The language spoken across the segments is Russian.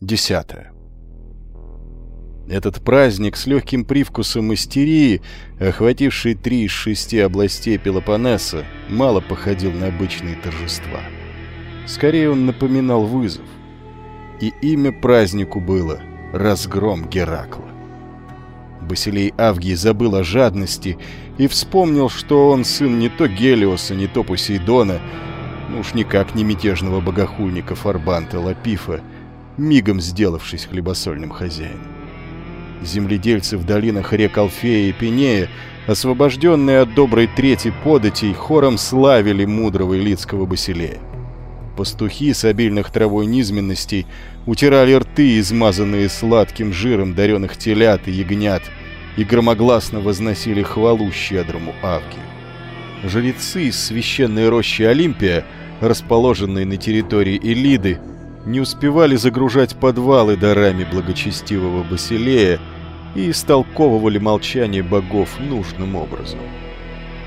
Десятое. Этот праздник с легким привкусом истерии, охвативший три из шести областей Пелопоннеса, мало походил на обычные торжества. Скорее он напоминал вызов. И имя празднику было «Разгром Геракла». Басилей Авгий забыл о жадности и вспомнил, что он сын не то Гелиоса, не то Посейдона, ну уж никак не мятежного богохульника Фарбанта Лапифа, мигом сделавшись хлебосольным хозяином земледельцы в долинах рек Алфея и Пенея, освобожденные от доброй трети податей, хором славили мудрого Илицкого Басилея. Пастухи с обильных травой низменностей утирали рты, измазанные сладким жиром дареных телят и ягнят, и громогласно возносили хвалу щедрому Авгию. Жрецы из священной рощи Олимпия, расположенной на территории Элиды, не успевали загружать подвалы дарами благочестивого Басилея и истолковывали молчание богов нужным образом.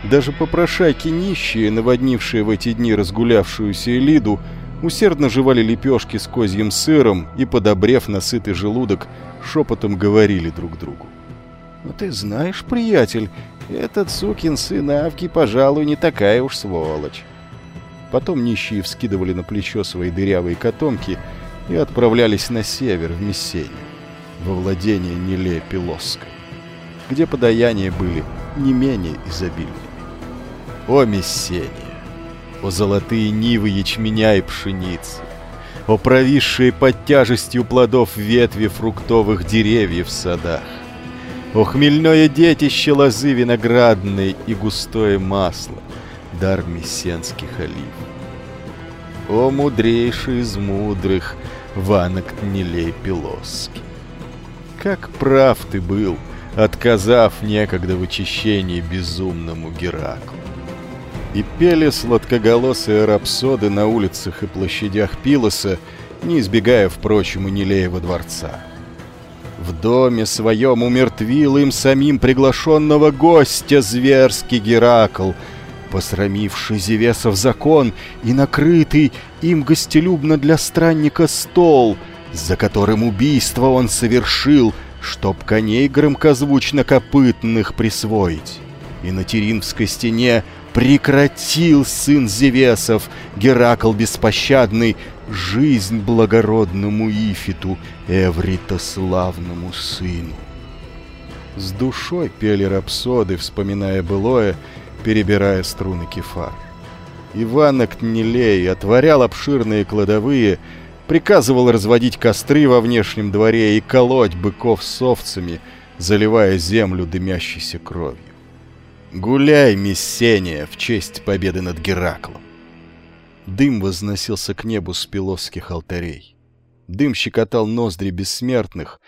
Даже попрошайки нищие, наводнившие в эти дни разгулявшуюся Элиду, усердно жевали лепешки с козьим сыром и, подобрев на сытый желудок, шепотом говорили друг другу. «Ну ты знаешь, приятель, этот сукин сын Авки, пожалуй, не такая уж сволочь. Потом нищие вскидывали на плечо свои дырявые котомки и отправлялись на север, в Мессению, во владение Нилея Пилосской, где подаяния были не менее изобильными. О, Мессения! О, золотые нивы ячменя и пшеницы! О, провисшие под тяжестью плодов ветви фруктовых деревьев в садах! О, хмельное детище лозы виноградной и густое масло! Дар мессенских олив. О, мудрейший из мудрых, Ванок Тнилей Пилосский! Как прав ты был, отказав некогда в очищении безумному Гераклу. И пели сладкоголосые рапсоды на улицах и площадях Пилоса, не избегая, впрочем, и Нилеева дворца. В доме своем умертвил им самим приглашенного гостя зверский Геракл — посрамивший Зевесов закон и накрытый им гостелюбно для странника стол, за которым убийство он совершил, чтоб коней громкозвучно копытных присвоить. И на Теринской стене прекратил сын Зевесов, Геракл беспощадный, жизнь благородному Ифиту, Эврита славному сыну. С душой пели рапсоды, вспоминая былое, перебирая струны кефар. Иван Актнелей отворял обширные кладовые, приказывал разводить костры во внешнем дворе и колоть быков с заливая землю дымящейся кровью. «Гуляй, Мессения, в честь победы над Гераклом!» Дым возносился к небу с пилосских алтарей. Дым щекотал ноздри бессмертных.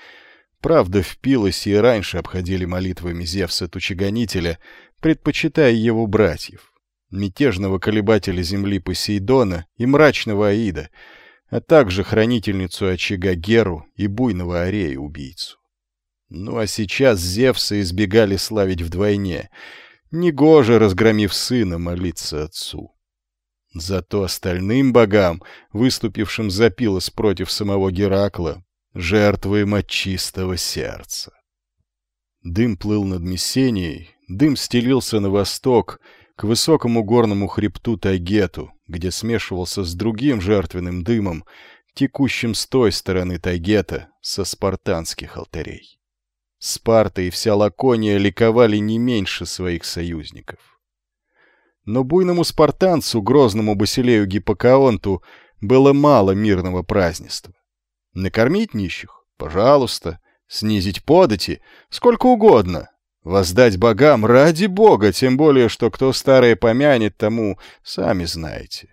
Правда, впилась и раньше обходили молитвами Зевса-тучегонителя, предпочитая его братьев, мятежного колебателя земли Посейдона и мрачного Аида, а также хранительницу очага Геру и буйного Арея убийцу. Ну а сейчас Зевса избегали славить вдвойне, негоже, разгромив сына, молиться отцу. Зато остальным богам, выступившим за Пилос против самого Геракла, жертвуем от чистого сердца. Дым плыл над Мессенией, Дым стелился на восток, к высокому горному хребту Тайгету, где смешивался с другим жертвенным дымом, текущим с той стороны Тайгета, со спартанских алтарей. Спарта и вся Лакония ликовали не меньше своих союзников. Но буйному спартанцу, грозному Басилею Гиппокаонту, было мало мирного празднества. Накормить нищих? Пожалуйста. Снизить подати? Сколько угодно. Воздать богам ради бога, тем более, что кто старое помянет, тому сами знаете.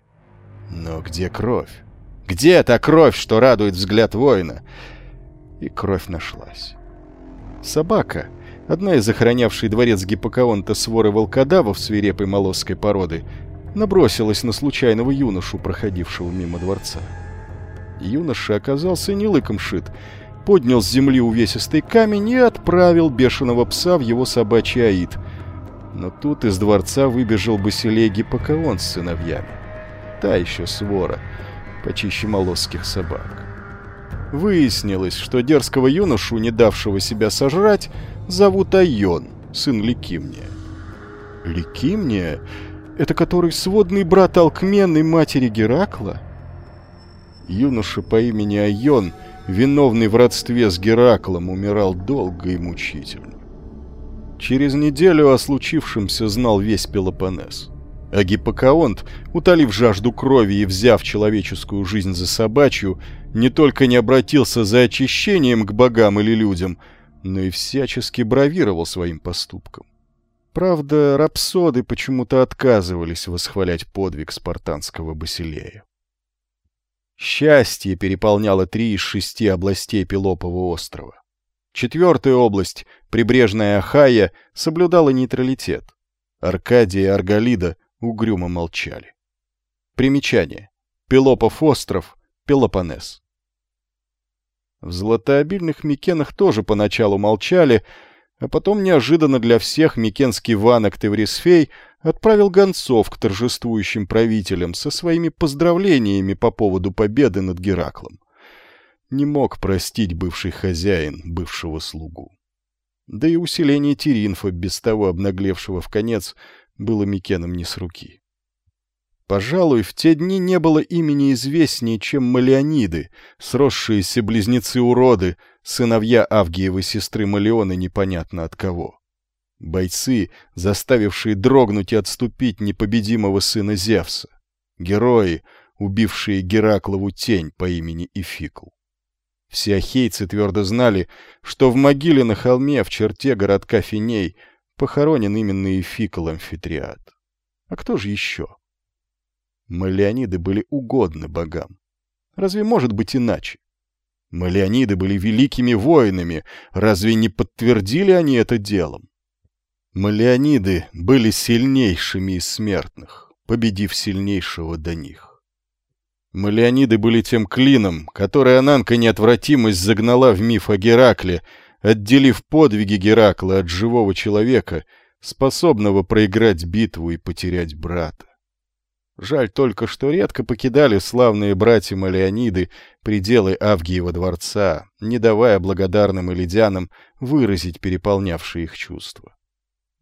Но где кровь? Где та кровь, что радует взгляд воина? И кровь нашлась. Собака, одна из охранявшей дворец Гиппокаонта своры волкодавов свирепой молосской породы, набросилась на случайного юношу, проходившего мимо дворца. Юноша оказался не лыком шит — поднял с земли увесистый камень и отправил бешеного пса в его собачий аид. Но тут из дворца выбежал Басилей Гиппокаон с сыновьями. Та еще свора, почище молосских собак. Выяснилось, что дерзкого юношу, не давшего себя сожрать, зовут Айон, сын Ликимния. Ликимния? Это который сводный брат Алкмены матери Геракла? Юноша по имени Айон, виновный в родстве с Гераклом, умирал долго и мучительно. Через неделю о случившемся знал весь Пелопонес. А Гиппокаонт, утолив жажду крови и взяв человеческую жизнь за собачью, не только не обратился за очищением к богам или людям, но и всячески бравировал своим поступком. Правда, рапсоды почему-то отказывались восхвалять подвиг спартанского Басилея. Счастье переполняло три из шести областей Пелопова острова. Четвертая область, прибрежная Ахайя, соблюдала нейтралитет. Аркадия и Арголида угрюмо молчали. Примечание. Пелопов остров, Пелопонес. В златообильных Микенах тоже поначалу молчали, а потом неожиданно для всех микенский ванок Теврисфей отправил гонцов к торжествующим правителям со своими поздравлениями по поводу победы над Гераклом. Не мог простить бывший хозяин бывшего слугу. Да и усиление Теринфа, без того обнаглевшего в конец, было Микеном не с руки. Пожалуй, в те дни не было имени известнее, чем Малеониды, сросшиеся близнецы-уроды, сыновья Авгиевой сестры Малеоны непонятно от кого. Бойцы, заставившие дрогнуть и отступить непобедимого сына Зевса. Герои, убившие Гераклову тень по имени Ификл. Все ахейцы твердо знали, что в могиле на холме в черте городка Финей похоронен именно Ификл Амфитриат. А кто же еще? Малеониды были угодны богам. Разве может быть иначе? Малеониды были великими воинами, разве не подтвердили они это делом? Малеониды были сильнейшими из смертных, победив сильнейшего до них. Малеониды были тем клином, который Ананка неотвратимость загнала в миф о Геракле, отделив подвиги Геракла от живого человека, способного проиграть битву и потерять брата. Жаль только, что редко покидали славные братья Малеониды пределы Авгиева дворца, не давая благодарным элидянам выразить переполнявшие их чувства.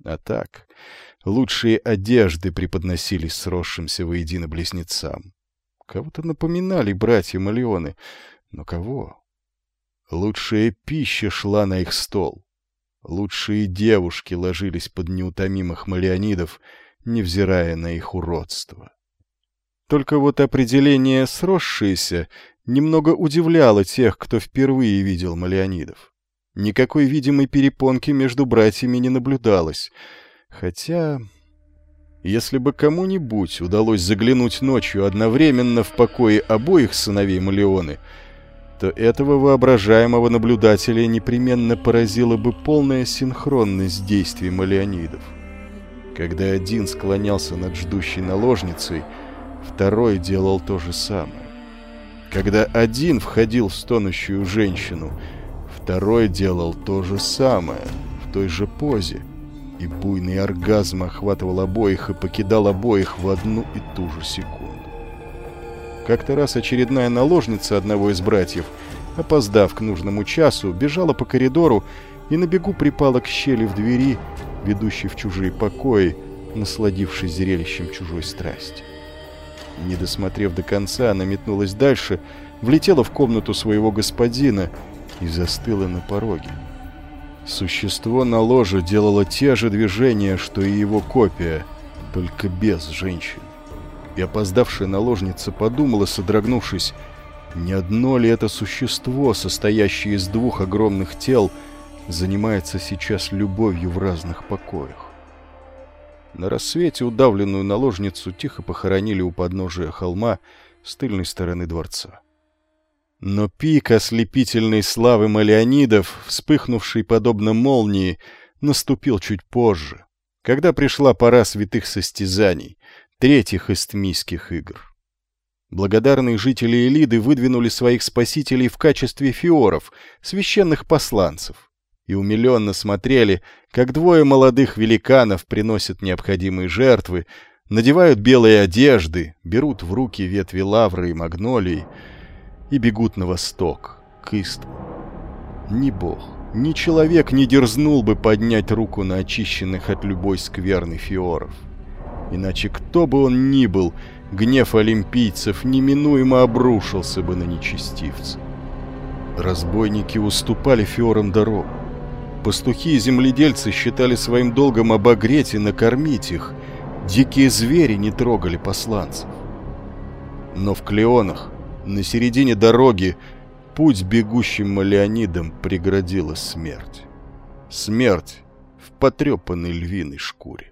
А так, лучшие одежды преподносились сросшимся воедино близнецам. Кого-то напоминали братья Малеоны, но кого? Лучшая пища шла на их стол. Лучшие девушки ложились под неутомимых малеонидов, невзирая на их уродство. Только вот определение «сросшиеся» немного удивляло тех, кто впервые видел малеонидов. Никакой видимой перепонки между братьями не наблюдалось. Хотя... Если бы кому-нибудь удалось заглянуть ночью одновременно в покое обоих сыновей Малеоны, то этого воображаемого наблюдателя непременно поразила бы полная синхронность действий Малеонидов. Когда один склонялся над ждущей наложницей — второй делал то же самое. Когда один входил в стонущую женщину, второй делал то же самое, в той же позе, и буйный оргазм охватывал обоих и покидал обоих в одну и ту же секунду. Как-то раз очередная наложница одного из братьев, опоздав к нужному часу, бежала по коридору и на бегу припала к щели в двери, ведущей в чужие покои, насладившись зрелищем чужой страсти. Не досмотрев до конца, она метнулась дальше, влетела в комнату своего господина и застыла на пороге. Существо на ложе делало те же движения, что и его копия, только без женщин. И опоздавшая наложница подумала, содрогнувшись, не одно ли это существо, состоящее из двух огромных тел, занимается сейчас любовью в разных покоях. На рассвете удавленную наложницу тихо похоронили у подножия холма с тыльной стороны дворца. Но пик ослепительной славы Малеонидов, вспыхнувший подобно молнии, наступил чуть позже, когда пришла пора святых состязаний, третьих эстмийских игр. Благодарные жители Элиды выдвинули своих спасителей в качестве фиоров, священных посланцев и умиленно смотрели, как двое молодых великанов приносят необходимые жертвы, надевают белые одежды, берут в руки ветви лавры и магнолий и бегут на восток, к истму. Ни бог, ни человек не дерзнул бы поднять руку на очищенных от любой скверны фиоров. Иначе кто бы он ни был, гнев олимпийцев неминуемо обрушился бы на нечестивца. Разбойники уступали фиорам дорогу. Пастухи и земледельцы считали своим долгом обогреть и накормить их. Дикие звери не трогали посланцев. Но в Клеонах, на середине дороги, путь бегущим Малеонидам преградила смерть. Смерть в потрепанной львиной шкуре.